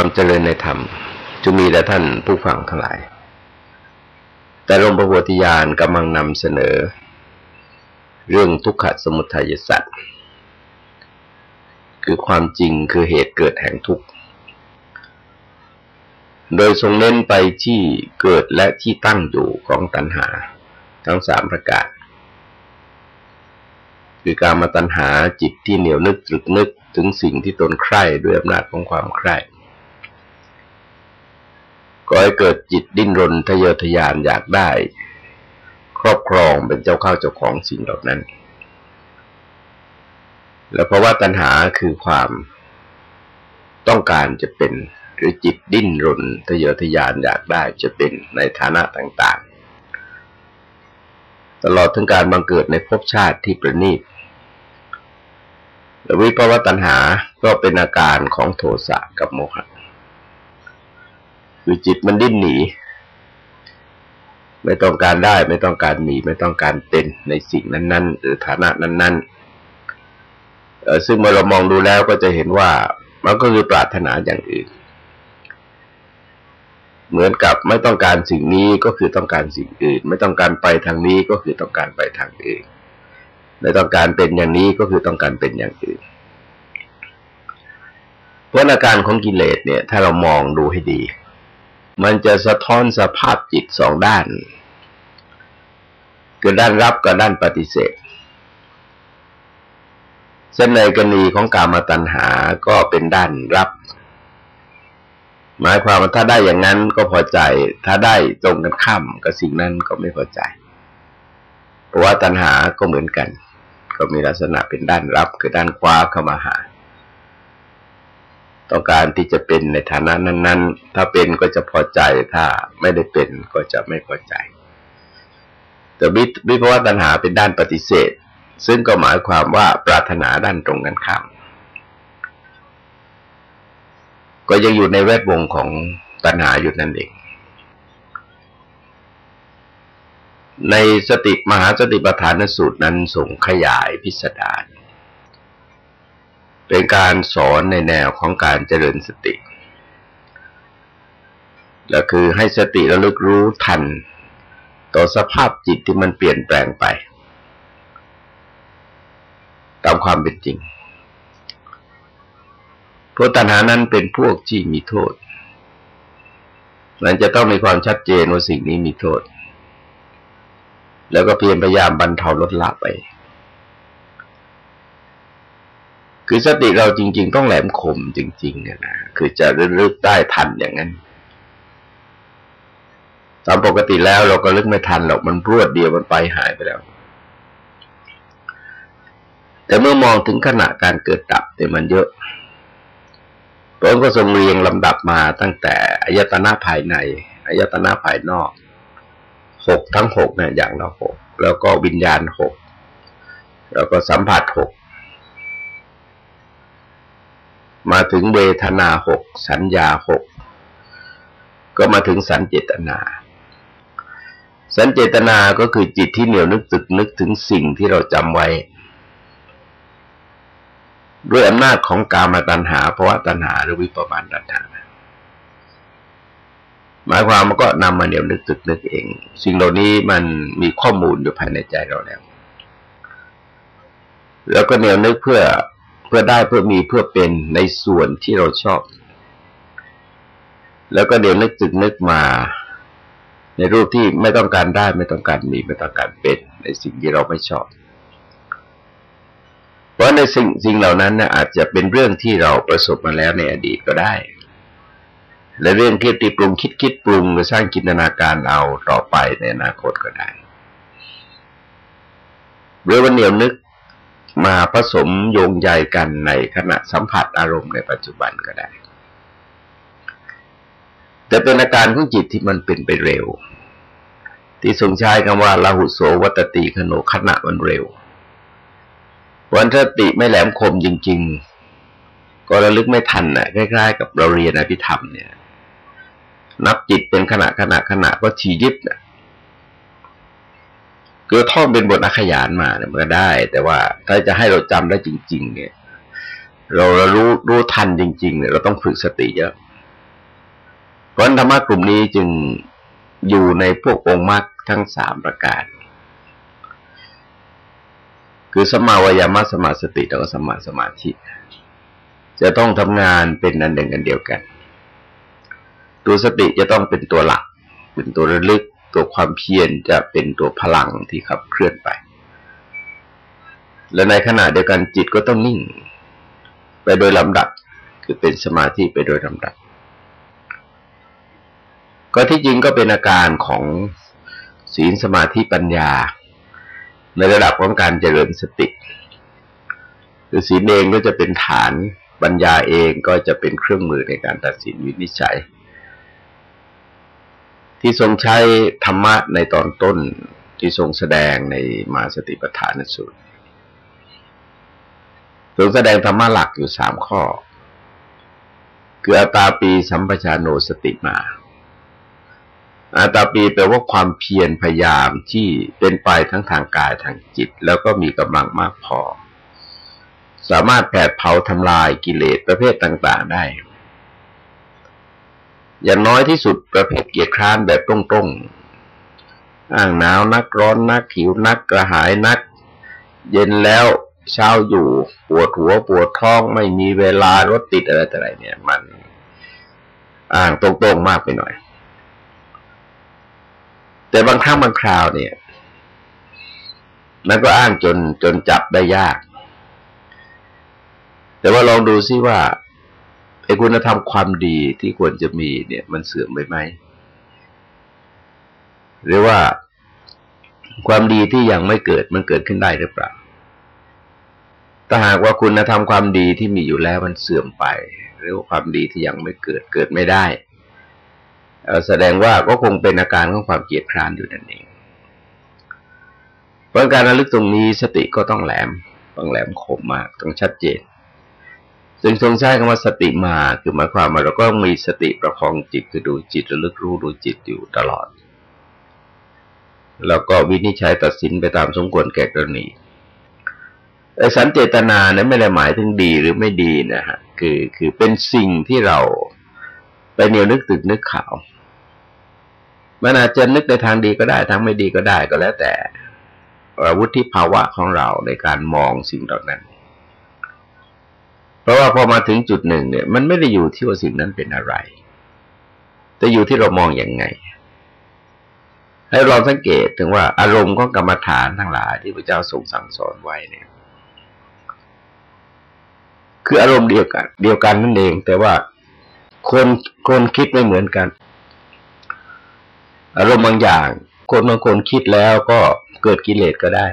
ความเจริญในธรรมจะมีแต่ท่านผู้ฟังทั้งหลาย แต่หลวงพระโพธิญาณกำลังนำเสนอ เรื่องทุกขสมุทัยสัตว์คือความจริงคือเหตุเกิดแห่งทุกข์ โดยทรงเน้นไปที่เกิดและที่ตั้งอยู่ของตัณหา ทั้งสามประการ คือการมาตัณหาจิตที่เหนียวนึกตรึกนึกถึงสิ่งที่ตนใคร่ด้วยอำนาจของความใคร่ ก็ให้เกิดจิตดิ้นรนทะเยอทะยานอยากได้ ครอบครองเป็นเจ้าข้าเจ้าของสิ่งเหล่านั้น แล้วเพราะว่าตัณหาคือความต้องการจะเป็นหรือจิตดิ้นรนทะเยอทะยานอยากได้จะเป็นในฐานะต่างๆ ตลอดถึงการบังเกิดในภพชาติที่ประณีตและวิภาวะตัณหาก็เป็นอาการของโทสะกับโมหะ คือจิตมันดิ้นหนี ไม่ต้องการได้ ไม่ต้องการมี ไม่ต้องการเป็นในสิ่งนั้น ๆ หรือฐานะนั้น ๆ ซึ่งเมื่อเรามองดูแล้วก็จะเห็นว่ามันก็คือปรารถนาอย่างอื่น เหมือนกับไม่ต้องการสิ่งนี้ก็คือต้องการสิ่งอื่น ไม่ต้องการไปทางนี้ก็คือต้องการไปทางอื่นไม่ต้องการเป็นอย่างนี้ก็คือต้องการเป็นอย่างอื่นเพราะอาการของกิเลสเนี่ย ถ้าเรามองดูให้ดี มันจะสะท้อนสภาพจิตสองด้าน คือด้านรับกับด้านปฏิเสธเส้นในกรณีของกามาตัณหาก็เป็นด้านรับ หมายความว่าถ้าได้อย่างนั้นก็พอใจ ถ้าได้ตรงกันข้ามกับสิ่งนั้นก็ไม่พอใจเพราะว่าตัณหาก็เหมือนกัน ก็มีลักษณะเป็นด้านรับ คือด้านคว้าเข้ามาหา ต้อการที่จะเป็นในฐานะนั้น ๆ ถ้าเป็นก็จะพอใจถ้าไม่ได้เป็นก็จะไม่พอใจ แต่วิภาวะตัณหาเป็นด้านปฏิเสธ ซึ่งก็หมายความว่าปรารถนาด้านตรงกันข้ามก็ยังอยู่ในแวดวงของตัณหาอยู่นั่นเอง ในสติมหาสติปัฏฐานสูตรนั้นส่งขยายพิสดาร เป็นการสอนในแนวของการเจริญสติและคือให้สติระลึกรู้ทัน ต่อสภาพจิตที่มันเปลี่ยนแปลงไป ตามความเป็นจริงพราะตัณหานั้นเป็นพวกที่มีโทษ มันจะต้องมีความชัดเจนว่าสิ่งนี้มีโทษ แล้วก็เพียรพยายามบรรเทาลดละไป คือสติเราจริง ๆ ต้องแหลมคมจริงๆนะคือจะรึกได้ทันอย่างนั้นตามปกติแล้วเราก็ลึกไม่ทันหรอกมันรวดเดียวมันไปหายไปแล้ว แต่เมื่อมองถึงขณะการเกิดดับเนี่ยมันเยอะพระองค์ก็ทรงเรียงลำดับมาตั้งแต่อายตนะภายในอายตนะภายนอกหกทั้งหกเนี่ยอย่างละหกแล้วก็วิญญาณหกแล้วก็สัมผัสหก มาถึงเวทนาหกสัญญาหกก็มาถึงสัญเจตนา สัญเจตนาก็คือจิตที่เหนียวนึกตึกนึกถึงสิ่งที่เราจำไว้ ด้วยอำนาจของกามตัณหาภาวะตัณหาหรือวิปปานตัณหาหมายความมันก็นำมาเหนียวนึกตึกนึกเอง สิ่งเหล่านี้มันมีข้อมูลอยู่ภายในใจเราแล้ว แล้วก็เหนียวนึกเพื่อ เพื่อได้เพื่อมีเพื่อเป็นในส่วนที่เราชอบ แล้วก็เดี๋ยวนึกตึกนึกมา ในรูปที่ไม่ต้องการได้ไม่ต้องการมีไม่ต้องการเป็น ในสิ่งที่เราไม่ชอบ เพราะในสิ่งสิ่งเหล่านั้นนะอาจจะเป็นเรื่องที่เราประสบมาแล้วในอดีตก็ได้ และเรื่องที่ติปรุงคิดคิดปรุงหรือสร้างจินตนาการเอาต่อไปในอนาคตก็ได้เรื่องวันเหนียวนึก มาผสมโยงใยกันในขณะสัมผัสอารมณ์ในปัจจุบันก็ได้ แต่เป็นอาการของจิตที่มันเป็นไปเร็ว ที่ทรงใช้คำว่าลาหุโสวัตติขโนขณะมันเร็ว วันสติไม่แหลมคมจริง ๆ ก็ระลึกไม่ทันน่ะคล้ายๆ กับเราเรียนอภิธรรมเนี่ย นับจิตเป็นขณะขณะขณะก็ทียิบนะ คือท่องเป็นบทอักขยานมาเนี่ยมันก็ได้ แต่ว่าถ้าจะให้เราจำได้จริง ๆ เนี่ย เราเรารู้รู้ทันจริง ๆ เนี่ย เราต้องฝึกสติเยอะ เพราะธรรมะกลุ่มนี้จึงอยู่ในพวกองค์มรรคทั้งสามประการ คือสมาวยามะสมาสติแล้วก็สมาสมาธิ จะต้องทำงานเป็นนันหนึ่งกันเดียวกัน ตัวสติจะต้องเป็นตัวหลัก เป็นตัวระลึก ตัวความเพียรจะเป็นตัวพลังที่ขับเคลื่อนไป และในขณะเดียวกันจิตก็ต้องนิ่ง ไปโดยลำดับคือเป็นสมาธิไปโดยลำดับ ก็ที่จริงก็เป็นอาการของศีลสมาธิปัญญา ในระดับของการเจริญสติคือศีลเองก็จะเป็นฐานปัญญาเองก็จะเป็นเครื่องมือในการตัดสินวินิจฉัย ที่ทรงใช้ธรรมะในตอนต้นที่ทรงแสดงในมาสติปัฏฐานสูตรทรงแสดงธรรมะหลักอยู่สามข้อ คืออัตตาปีสัมปชานโนสติมา อาตาปีแปลว่าความเพียรพยายามที่เป็นไปทั้งทางกายทางจิต แล้วก็มีกำลังมากพอ สามารถแผดเผาทำลายกิเลสประเภทต่าง ๆ ได้ อย่างน้อยที่สุดประเภทเกียร์คร้านแบบตรงๆอ้างหนาวนักร้อนนักหิวนักกระหายนัก เย็นแล้วเช้าอยู่ปวดหัวปวดท้องไม่มีเวลารถติดอะไรต่ไรเนี่ย มันอ้างตรงๆมากไปหน่อย แต่บางครั้งบางคราวเนี่ยมันก็อ้างจนจนจับได้ยาก แต่ว่าลองดูซิว่า ไอ้คุณธรรมความดีที่ควรจะมีเนี่ย มันเสื่อมไปไหมหรือว่าความดีที่ยังไม่เกิดมันเกิดขึ้นได้หรือเปล่าถ้าหากว่าคุณธรรมความดีที่มีอยู่แล้วมันเสื่อมไป หรือว่าความดีที่ยังไม่เกิดเกิดไม่ได้แสดงว่าก็คงเป็นอาการของความเกียดคร้านอยู่นั่นเองเพราะการระลึกตรงนี้สติก็ต้องแหลมต้องแหลมคมมากต้องชัดเจน ซึ่งทรงใช้คำว่าสติมาคือหมายความว่าเราก็มีสติประคองจิตคือดูจิตระลึกรู้ดูจิตอยู่ตลอด แล้วก็วินิจฉัยตัดสินไปตามสมควรแก่กรณีไอ้สันเจตนาเนี่ยไม่ได้หมายถึงดีหรือไม่ดีนะฮะคือคือเป็นสิ่งที่เราไปเหนียวนึกตึกนึกข่าวมันอาจจะนึกในทางดีก็ได้ทางไม่ดีก็ได้ก็แล้วแต่วุฒิภาวะของเราในการมองสิ่งเหล่านั้น ราะว่าพอมาถึงจุดหนึ่งเนี่ย มันไม่ได้อยู่ที่ว่าสิ่งนั้นเป็นอะไร แต่อยู่ที่เรามองอย่างไง ให้ลองสังเกตถึงว่าอารมณ์ของกรรมฐานทั้งหลายที่พระเจ้าทรงสั่งสอนไว้เนี่ย คืออารมณ์เดียวกัน เดียวกันนั่นเอง แต่ว่าคนคนคิดไม่เหมือนกัน อารมณ์บางอย่าง คนบางคนคิดแล้วก็เกิดกิเลสก็ได้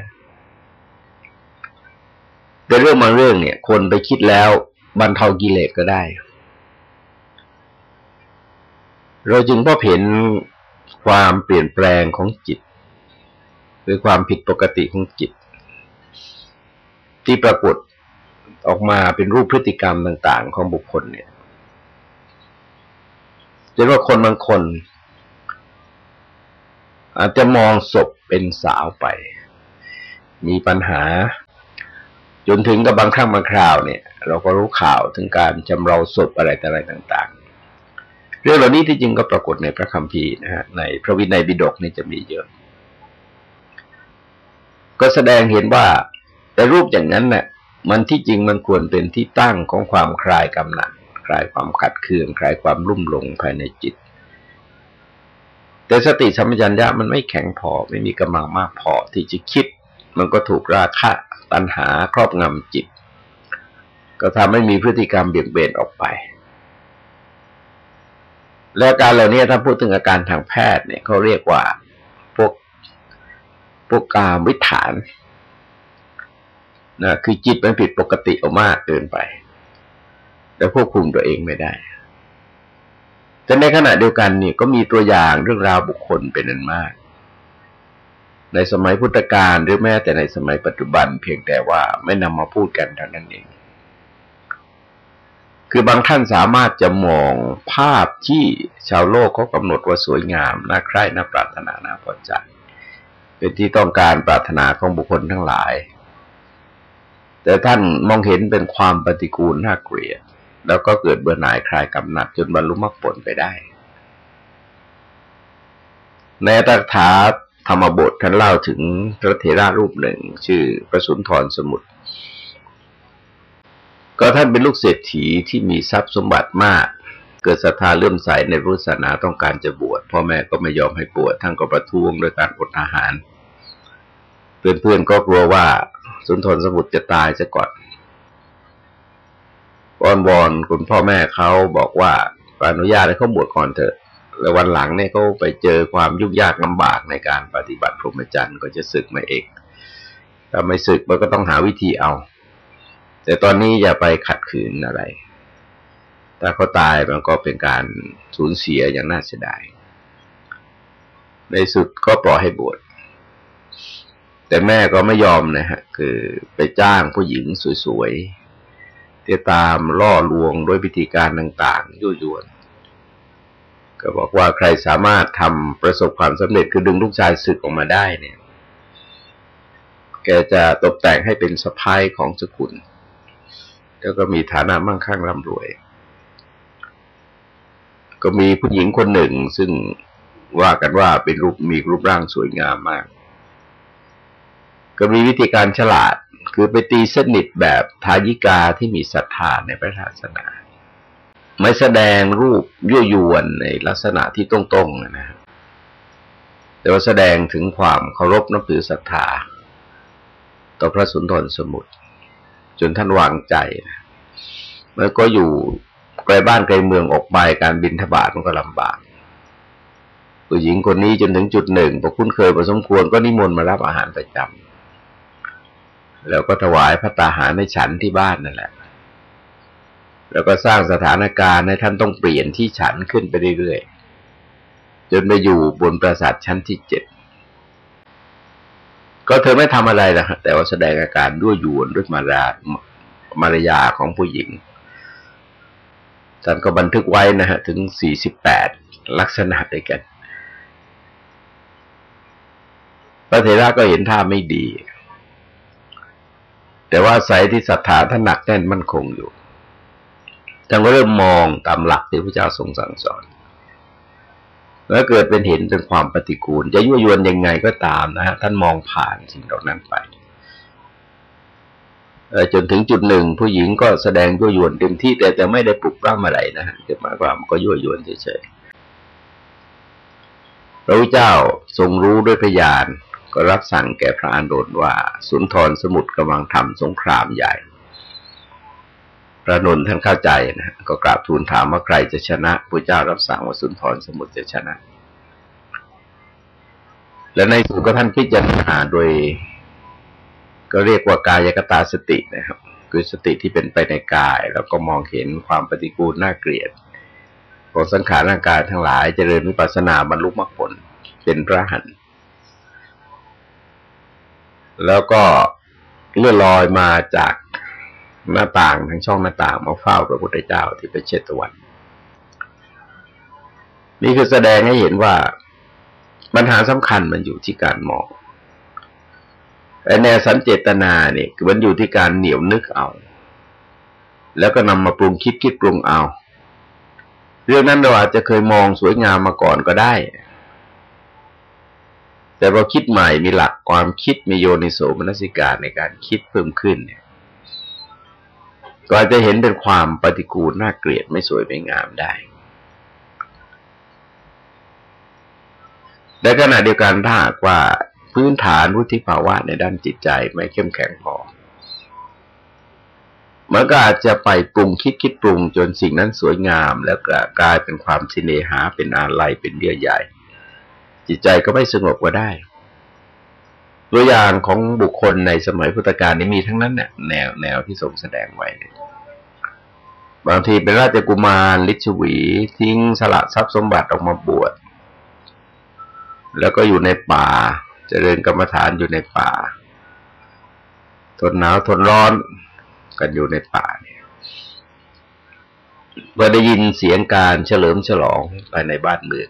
แต่เรื่องบางเรื่องเนี่ย คนไปคิดแล้วบรรเทากิเลสก็ได้ เราจึงพบเห็นความเปลี่ยนแปลงของจิต หรือความผิดปกติของจิต ที่ปรากฏออกมาเป็นรูปพฤติกรรมต่าง ๆ ของบุคคลเนี่ยจะว่าคนบางคน อาจจะมองศพเป็นสาวไป มีปัญหา จนถึงกับบางครั้งบางคราวเนี่ย เราก็รู้ข่าวถึงการจำเราศพอะไรต่อะไรต่าง ๆ เรื่องเหล่านี้ที่จริงก็ปรากฏในพระคัมภีร์นะฮะในพระวินัยบิดกนี่จะมีเยอะ ก็แสดงเห็นว่าแต่รูปอย่างนั้นเนะ่ยมันที่จริงมันควรเป็นที่ตั้งของความคลายกำหนัดคลายความขัดเคืองคลายความรุ่มหลงภายในจิต แต่สติสัมปชัญญะมันไม่แข็งพอไม่มีกำลังมากพอที่จะคิด มันก็ถูกราคะ ตัณหาครอบงำจิต ก็ทำให้มีพฤติกรรมเบี่ยงเบนออกไป และการเหล่านี้ถ้าพูดถึงอาการทางแพทย์เนี่ยเขาเรียกว่าพวกพวกกามวิถานนะคือจิตมันผิดปกติออกมากเกินไปแต่ควบคุมตัวเองไม่ได้ แต่ในขณะเดียวกันนี่ก็มีตัวอย่างเรื่องราวบุคคลเป็นอันมาก ในสมัยพุทธกาลหรือแม้แต่ในสมัยปัจจุบัน เพียงแต่ว่าไม่นำมาพูดกันเท่านั้นเอง คือบางท่านสามารถจะมองภาพที่ชาวโลกเขากำหนดว่าสวยงาม น่าใคร่น่าปรารถนาน่าพอใจเป็นที่ต้องการปรารถนาของบุคคลทั้งหลาย แต่ท่านมองเห็นเป็นความปฏิกูลน่าเกลียด แล้วก็เกิดเบื่อหน่ายคลายกำหนัดจนบรรลุมรรคผลไปได้ ในตักถา ธรรมบทท่านเล่าถึงพระเถระรูปหนึ่ง ชื่อพระสุนทรสมุทรก็ท่านเป็นลูกเศรษฐีที่มีทรัพย์สมบัติมาก เกิดศรัทธาเลื่อมใสในพุทธศาสนาต้องการจะบวชพ่อแม่ก็ไม่ยอมให้บวชท่านก็ประท้วงโดยการอดอาหาร เพื่อนๆก็กลัวว่าสุนทรสมุทรจะตายซะก่อนวอนวอนคุณพ่อแม่เขาบอกว่าอนุญาตให้เขาบวชก่อนเถอะ แล้ววันหลังเนี่ยเขาไปเจอความยุ่งยากลำบากในการปฏิบัติพรหมจรรย์ก็จะศึกมาเองถ้าไม่ศึกมันก็ต้องหาวิธีเอา แต่ตอนนี้อย่าไปขัดขืนอะไร ถ้าเขาตายมันก็เป็นการสูญเสียอย่างน่าเสียดาย ในสุดก็ปล่อยให้บวชแต่แม่ก็ไม่ยอมนะฮะ คือไปจ้างผู้หญิงสวยที่ตามล่อลวงด้วยวิธีการต่างๆยั่วยวน ก็บอกว่าใครสามารถทำประสบความสำเร็จคือดึงลูกชายศึกออกมาได้เนี่ย แกจะตกแต่งให้เป็นสะพ้ายของสกุล แล้วก็มีฐานะมั่งคั่งร่ำรวย ก็มีผู้หญิงคนหนึ่งซึ่งว่ากันว่าเป็นรูปมีรูปร่างสวยงามมาก ก็มีวิธีการฉลาด คือไปตีสนิทแบบทายิกาที่มีศรัทธาในพระศาสนา ไม่แสดงรูปยั่วยวนในลักษณะที่ตรงๆนะแต่ว่าแสดงถึงความเคารพนับถือศรัทธาต่อพระสุนทรสมุทรจนท่านวางใจแล้วก็อยู่ไกลบ้านไกลเมืองออกไปการบินทบาทมันก็ลำบากผู้หญิงคนนี้จนถึงจุดหนึ่งพอคุ้นเคยพอสมควรก็นิมนต์มารับอาหารประจำแล้วก็ถวายพระตาหารในฉันที่บ้านนั่นแหละ แล้วก็สร้างสถานการณ์ให้ท่านต้องเปลี่ยนที่ฉันขึ้นไปเรื่อยๆจนไปอยู่บนปราสาทชั้นที่เจ็ดก็เธอไม่ทำอะไรนะแต่ว่าแสดงอาการด้วยยวนด้วยมารามารยาของผู้หญิงท่านก็บันทึกไว้นะฮะ ถึงสี่สิบแปดลักษณะด้วยกัน พระเถระก็เห็นท่าไม่ดี แต่ว่าสายที่ศรัทธาท่านหนักแน่นมั่นคงอยู่ ท่านก็เริ่มมองตามหลักที่พระเจ้าทรงสั่งสอน แล้วเกิดเป็นเห็นเป็นความปฏิกูล จะยั่วยวนยังไงก็ตามนะฮะท่านมองผ่านสิ่งเหล่านั้นไปจนถึงจุดหนึ่ง ผู้หญิงก็แสดงยั่วยวนเต็มที่แต่แต่ไม่ได้ปลุกปล้ำอะไรนะฮะหมายความก็ยั่วยวนเฉยๆพระเจ้าทรงรู้ด้วยพยานก็รับสั่งแก่พระอานนท์ว่า สุนทรสมุทรกำลังทำสงครามใหญ่ พระนนท์ท่านเข้าใจนะก็กราบทูลถามว่าใครจะชนะพระเจ้ารับสั่งว่าสุนทรสมุทรจะชนะ และในสุดก็ท่านพิจารณาโดย ก็เรียกว่ากายกตาสตินะครับ คือสติที่เป็นไปในกาย แล้วก็มองเห็นความปฏิกูลน่าเกลียดของสังขารร่างกายทั้งหลายจเจริญวิปัสสนาบรรลุมรรคผลเป็นพระหันแล้วก็เลื่อนลอยมาจาก หน้าต่างทางช่องหน้าต่างมาเฝ้าพระพุทธเจ้าที่ประเชตวัน นี่คือแสดงให้เห็นว่าปัญหาสำคัญมันอยู่ที่การมองแต่แนวสันเจตนาเนี่ยมันอยู่ที่การเหนียวนึกเอา แล้วก็นำมาปรุงคิดคิดปรุงเอา เรื่องนั้นเราอาจจะเคยมองสวยงามมาก่อนก็ได้ แต่พอคิดใหม่มีหลักความคิดมีโยนิโสมนสิการในการคิดเพิ่มขึ้นเนี่ย ก็อาจจะเห็นเป็นความปฏิกูลน่าเกลียดไม่สวยไม่งามได้ในขณะเดียวกันถ้าหากว่าพื้นฐานวุฒิภาวะในด้านจิตใจไม่เข้มแข็งพอมันก็อาจจะไปปรุงคิดคิดปรุงจนสิ่งนั้นสวยงาม แล้วก็กลายเป็นความสิเนหาเป็นอาลัยเป็นเยื่อใหญ่ จิตใจก็ไม่สงบก็ได้ ตัวอย่างของบุคคลในสมัยพุทธกาลนี้มีทั้งนั้นเนี่ยแนวแนวที่ทรงแสดงไว้ บางทีเป็นราชกุมารลิชวีทิ้งสละทรัพย์สมบัติออกมาบวชแล้วก็อยู่ในป่าจเจริญกรรมฐานอยู่ในป่า ทนหนาวทนร้อนกันอยู่ในป่าเนี่ยเมื่อได้ยินเสียงการเฉลิมฉลองภายในบ้านเมือง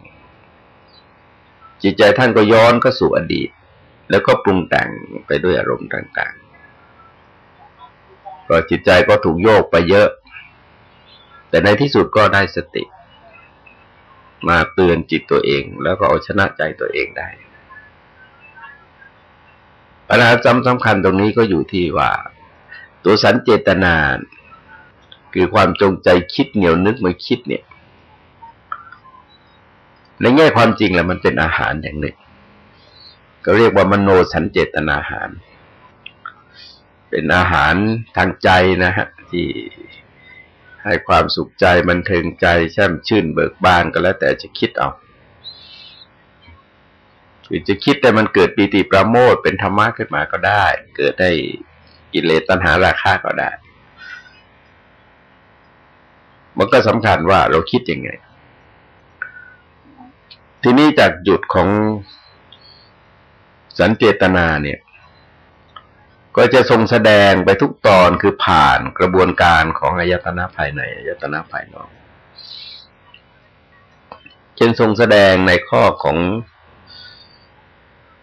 จิตใจท่านก็ย้อนก็สู่อดีต แล้วก็ปรุงแต่งไปด้วยอารมณ์ต่างๆ ก็จิตใจก็ถูกโยกไปเยอะ แต่ในที่สุดก็ได้สติ มาเตือนจิตตัวเอง แล้วก็เอาชนะใจตัวเองได้ปัญหาจำสำคัญตรงนี้ก็อยู่ที่ว่า ตัวสันเจตนา คือความจงใจคิดเหนียวนึกมาคิดเนี่ยในแง่ความจริงแล้วมันเป็นอาหารอย่างหนึ่ง ก็เรียกว่ามโนสันเจตนาอาหาร เป็นอาหารทางใจนะฮะที่ให้ความสุขใจมันเทิงใจแช่มชื่นเบิกบานก็แล้วแต่จะคิดเอาคือจะคิดแต่มันเกิดปีติประโมทเป็นธรรมะขึ้นมาก็ได้ เกิดได้กิเลสตัณหาราคะก็ได้ มันก็สำคัญว่าเราคิดยังไง ทีนี้จากหยุดของ สันเจตนาเนี่ย ก็จะทรงแสดงไปทุกตอนคือผ่านกระบวนการของอายตนะภายในอายตนะภายนอกเช่นทรงแสดงในข้อของ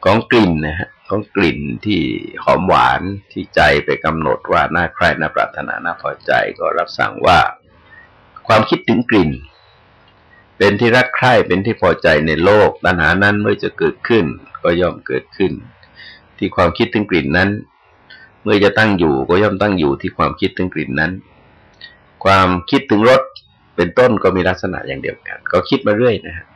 ของกลิ่นนะฮะของกลิ่นที่หอมหวานที่ใจไปกำหนดว่าน่าใคร่น่าปรารถนาน่าพอใจก็รับสั่งว่า ความคิดถึงกลิ่น เป็นที่รักใคร่เป็นที่พอใจในโลกปัญหานั้นเมื่อจะเกิดขึ้น ก็ย่อมเกิดขึ้น ที่ความคิดถึงกลิ่นนั้น เมื่อจะตั้งอยู่ก็ย่อมตั้งอยู่ที่ความคิดถึงกลิ่นนั้น ความคิดถึงรสเป็นต้นก็มีลักษณะอย่างเดียวกัน ก็คิดมาเรื่อยนะฮะ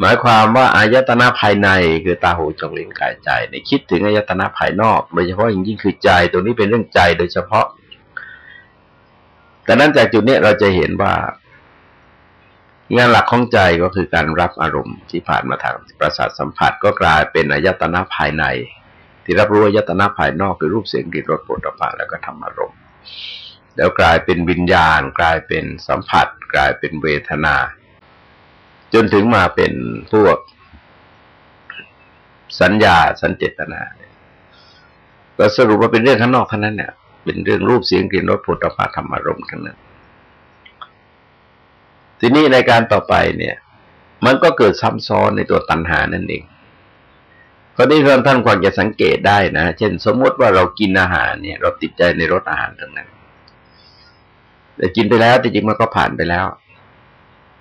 หมายความว่าอายตนะภายในคือตาหูจมูกลิ้นกายใจในคิดถึงอายตนะภายนอก โดยเฉพาะอย่างยิ่งคือใจตรงนี้เป็นเรื่องใจโดยเฉพาะแต่นั้นจากจุดนี้เราจะเห็นว่า งานหลักของใจก็คือการรับอารมณ์ที่ผ่านมาทางประสาทสัมผัสก็กลายเป็นอายตนะภายใน ที่รับรู้อายตนะภายนอกคือรูปเสียงกลิ่นรสปุถะแล้วก็ธรรมอารมณ์แล้วกลายเป็นวิญญาณ กลายเป็นสัมผัส กลายเป็นเวทนา จนถึงมาเป็นพวกสัญญาสัญเจตนาก็สรุปว่าเป็นเรื่องข้างนอกเท่านั้นเนี่ยเป็นเรื่องรูปเสียงกลิ่นรสผลิตภัณฑ์ธรรมารมณ์ทั้งนั้น ทีนี้ในการต่อไปเนี่ย มันก็เกิดซ้ำซ้อนในตัวตัณหานั่นเองคราวนี้ท่านควรจะสังเกตได้นะ เช่น สมมติว่าเรากินอาหารเนี่ย เราติดใจในรสอาหารทั้งนั้น แต่กินไปแล้วจริงๆมันก็ผ่านไปแล้ว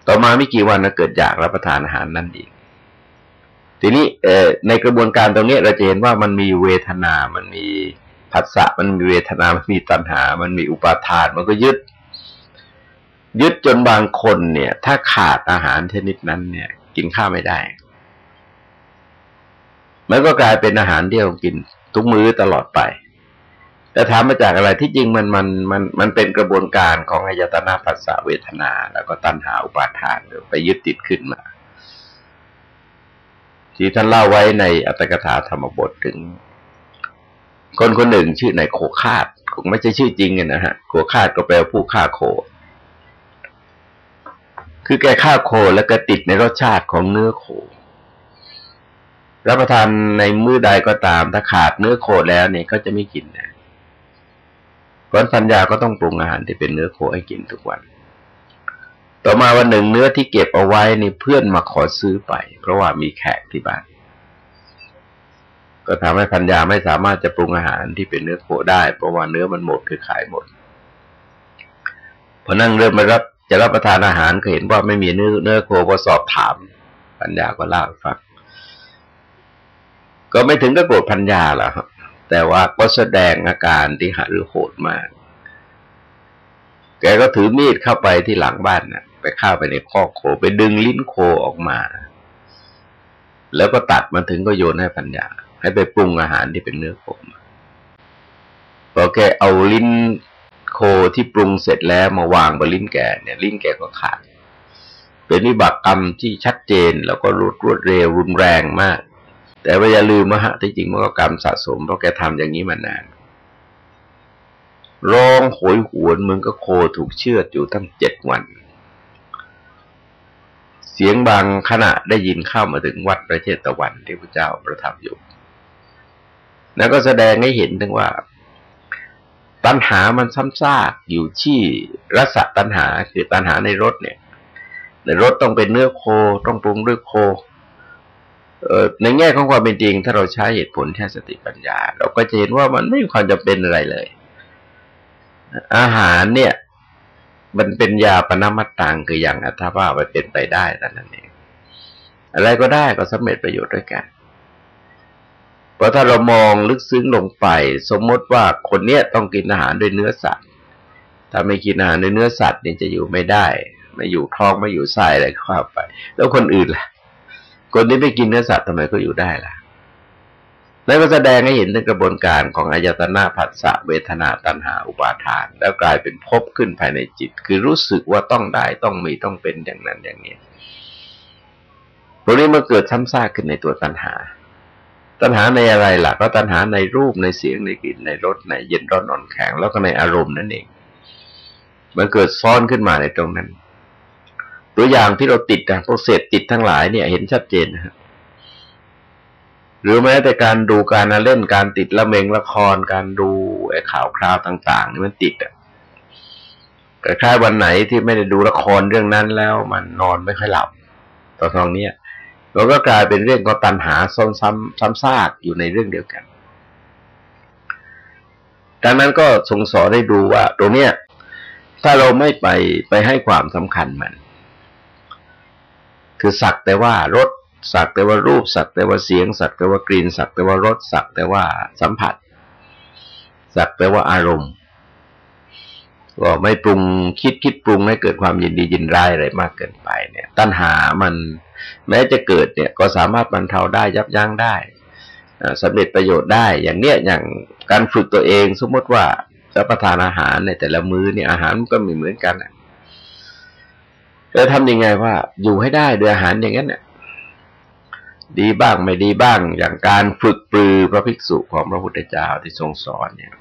ต่อมาไม่กี่วันก็เกิดอยากรับประทานอาหารนั่นอีกทีนี้เอในกระบวนการตรงนี้เราจะเห็นว่ามันมีเวทนา มันมีผัสสะ มันมีเวทนา มันมีตัณหา มันมีอุปาทาน มันก็ยึด ยึดจนบางคนเนี่ย ถ้าขาดอาหารชนิดนั้นเนี่ย กินข้าวไม่ได้ มันก็กลายเป็นอาหารที่เรากินทุกมื้อตลอดไป แต่ถามมาจากอะไรที่จริงมันมันมันมันเป็นกระบวนการของอายตนาภาษาเวทนา แล้วก็ตัณหาอุปาทานไปยึดติดขึ้นมา ที่ท่านเล่าไว้ในอัตถกถาธรรมบทถึง คนคนหนึ่งชื่อนายโคคาดคงไม่ใช่ชื่อจริงนะฮะโคคาดก็แปลผู้ฆ่าโค คือแกฆ่าโคแล้วก็ติดในรสชาติของเนื้อโค รับประทานในมื้อใดก็ตาม ถ้าขาดเนื้อโคแล้วเนี่ยก็จะไม่กินนะเพราะสัญญาก็ต้องปรุงอาหารที่เป็นเนื้อโคให้กินทุกวัน ต่อมาวันหนึ่งเนื้อที่เก็บเอาไว้นี่เพื่อนมาขอซื้อไป เพราะว่ามีแขกที่บ้านก็ทำให้พัญญาไม่สามารถจะปรุงอาหารที่เป็นเนื้อโคได้ เพราะว่าเนื้อมันหมดคือขายหมด พอนั่งเริ่มมารับ จะรับประทานอาหารก็เห็นว่าไม่มีเนื้อเนื้อโคพอสอบถามพัญญาก็เล่าฟังก็ไม่ถึงก็โกรธพัญญาหรอกครับแต่ว่าก็แสดงอาการที่หารือโหดมาก แกก็ถือมีดเข้าไปที่หลังบ้านนะ่ะ ไปเข้าไปในข้อโคไปดึงลิ้นโคออกมา แล้วก็ตัดมาถึงก็โยนให้ปัญญา ให้ไปปรุงอาหารที่เป็นเนื้อโคมาพอแกเอาลิ้น คที่ปรุงเสร็จแล้วมาวางบนลิ้นแก่เนี่ยลิ้นแก่ก็ขาด เป็นวิบากกรรมที่ชัดเจนแล้วก็รวดรวดเร็วรุนแรงมาก แต่ว่าอย่าลืมว่าฮะที่จริงมันก็กรรมสะสมเพราะแกทำอย่างนี้มานานร้องโหยหวนมึงก็โคถูกเชือดอยู่ตั้งเจ็ดวัน เสียงบางขณะได้ยินเข้ามาถึงวัดพระเชตวันที่พระเจ้าประทับอยู่ แล้วก็แสดงให้เห็นถึงว่า ตัณหามันซ้ำซากอยู่ที่รสตัณหาคือตัณหาในรถเนี่ย ในรถต้องเป็นเนื้อโคต้องปรุงด้วยโคในแง่ของความเป็นจริง ถ้าเราใช้เหตุผลแค่สติปัญญา เราก็จะเห็นว่ามันไม่มีความจำเป็นอะไรเลย อาหารเนี่ย มันเป็นยาปนามัตตังคืออย่างอัตภาพมันเป็นไปได้แต่นั้นเองอะไรก็ได้ก็สำเร็จประโยชน์ด้วยกัน เพราะถ้าเรามองลึกซึ้งลงไป สมมติว่าคนเนี้ยต้องกินอาหารด้วยเนื้อสัตว์ ถ้าไม่กินอาหารด้วยเนื้อสัตว์เนี่ยจะอยู่ไม่ได้ ไม่อยู่ท้องไม่อยู่ไส้อะไรก็ว่าไป แล้วคนอื่นล่ะ คนที่ไม่กินเนื้อสัตว์ทำไมก็อยู่ได้ล่ะนั่นก็แสดงให้เห็นถึงกระบวนการของอายตนะผัสสะเวทนาตัณหาอุปาทาน แล้วกลายเป็นภพขึ้นภายในจิต คือรู้สึกว่าต้องได้ต้องมีต้องเป็นอย่างนั้นอย่างนี้พวกนี้มันเกิดซ้ำซากขึ้นในตัวตัณหา ตัณหาในอะไรล่ะ ก็ตัณหาในรูปในเสียงในกลิ่นในรสในเย็นร้อนนอนแข็งแล้วก็ในอารมณ์นั่นเองมันเกิดซ้อนขึ้นมาในตรงนั้น ตัวอย่างที่เราติดนะพวกเศษติดทั้งหลายเนี่ย เห็นชัดเจนนะครับหรือแม้แต่การดูการเล่นการติดละเมงละครการดูไอ้ข่าวคราวต่าง ๆ นี่มันติดอะคล้ายๆวันไหนที่ไม่ได้ดูละครเรื่องนั้นแล้ว มันนอนไม่ค่อยหลับต่อทองเนี้ย เราก็กลายเป็นเรื่องก็ตันหาซ้ำซ้ำซ้ำซากอยู่ในเรื่องเดียวกัน ดังนั้นก็ทรงสอนได้ดูว่าตรงเนี้ยถ้าเราไม่ไปไปให้ความสำคัญมัน คือสักแต่ว่ารถสักแต่ว่ารูปสักแต่ว่าเสียง สักแต่ว่ากลิ่นสักแต่ว่ารสสักแต่ว่าสัมผัส สักแต่ว่าอารมณ์ ก็ไม่ปรุงคิดคิดปรุงให้เกิดความยินดียินร้ายอะไรมากเกินไปเนี่ย ตัณหามันแม้จะเกิดเนี่ย ก็สามารถบรรเทาได้ยับยั้งได้สำเร็จประโยชน์ได้ อย่างเนี้ยอย่างการฝึกตัวเองสมมติว่ารับประทานอาหารในแต่ละมื้อเนี่ยอาหารก็มีเหมือนกันจะทำยังไงว่า อยู่ให้ได้ด้วยอาหารอย่างนั้นเนี่ยดีบ้างไม่ดีบ้างอย่างการฝึกปรือพระภิกษุของพระพุทธเจ้าที่ทรงสอนเนี่ย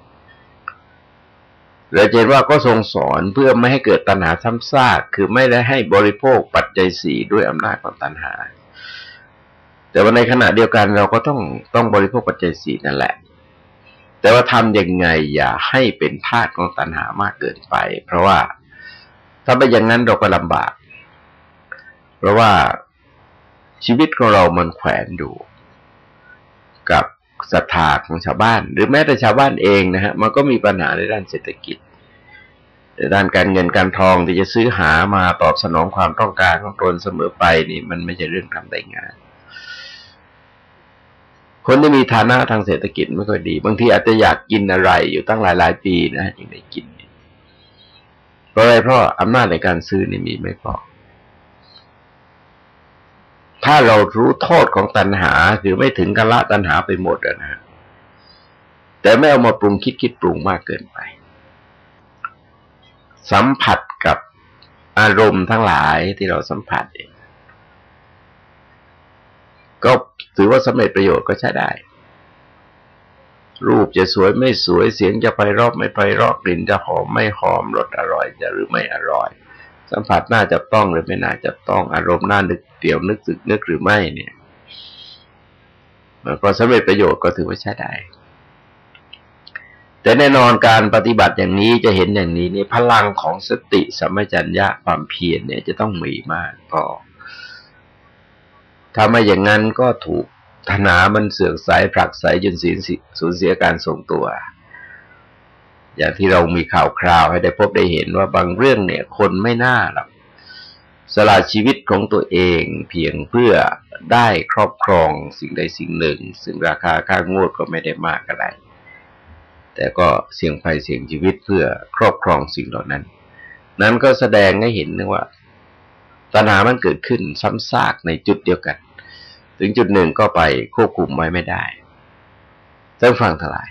เราเห็นว่าก็ทรงสอนเพื่อไม่ให้เกิดตัณหาซ้ำซาก คือไม่ได้ให้บริโภคปัจจัยสี่ด้วยอำนาจของตัณหา แต่ว่าในขณะเดียวกันเราก็ต้องต้องบริโภคปัจจัยสี่นั่นแหละ แต่ว่าทำยังไงอย่าให้เป็นทาสของตัณหามากเกินไป เพราะว่าถ้าไปอย่างนั้นเราก็ลำบาก เพราะว่าชีวิตของเรามันแขวนอยู่กับ ศรัทธาของชาวบ้าน หรือแม้แต่ชาวบ้านเองนะฮะมันก็มีปัญหาในด้านเศรษฐกิจด้านการเงินการทองที่จะซื้อหามาตอบสนองความต้องการของตนเสมอไปนี่มันไม่ใช่เรื่องทำได้งายคนที่มีฐานะทางเศรษฐกิจไม่ค่อยดี บางทีอาจจะอยากกินอะไรอยู่ตั้งหลายหลายปีนะจึงได้กินเพราะอะไรเพราะอำนาจในการซื้อนี่มีไม่พอ ถ้าเรารู้โทษของตัณหาคือไม่ถึงกัละตัณหาไปหมดนะแต่ไม่เอามาปรุงคิดคิดปรุงมากเกินไป สัมผัสกับอารมณ์ทั้งหลายที่เราสัมผัสเองก็ถือว่าสำเร็จประโยชน์ก็ใช้ได้ รูปจะสวยไม่สวยเสียงจะไปรอบไม่ไปรอบกลิ่นจะหอมไม่หอมรสอร่อยจะหรือไม่อร่อย สัมผัสน่าจะต้องหรือไม่น่าจะต้องอารมณ์น่านึกเดี่ยวนึกสึกนึกหรือไม่เนี่ยพอสำเร็จประโยชน์ก็ถือว่าใช้ได้ แต่แน่นอนการปฏิบัติอย่างนี้จะเห็นอย่างนี้นี่พลังของสติสัมปชัญญะความเพียรเนี่ยจะต้องมีมากพอถ้าไม่อย่างนั้นก็ถูกธนามันเสื่อมสายผลักสายจนสูญเสียการทรงตัว อย่างที่เรามีข่าวคราวให้ได้พบได้เห็นว่าบางเรื่องเนี่ย คนไม่น่าหรอกสละชีวิตของตัวเองเพียงเพื่อได้ครอบครองสิ่งใดสิ่งหนึ่ง ซึ่งราคาค่างวดก็ไม่ได้มากอะไร แต่ก็เสี่ยงภัยเสี่ยงชีวิตเพื่อครอบครองสิ่งเหล่านั้น นั้นก็แสดงให้เห็นนะว่าตัณหามันเกิดขึ้นซ้ำซากในจุดเดียวกัน ถึงจุดหนึ่งก็ไปควบคุมไว้ไม่ได้ต้องฟังทลาย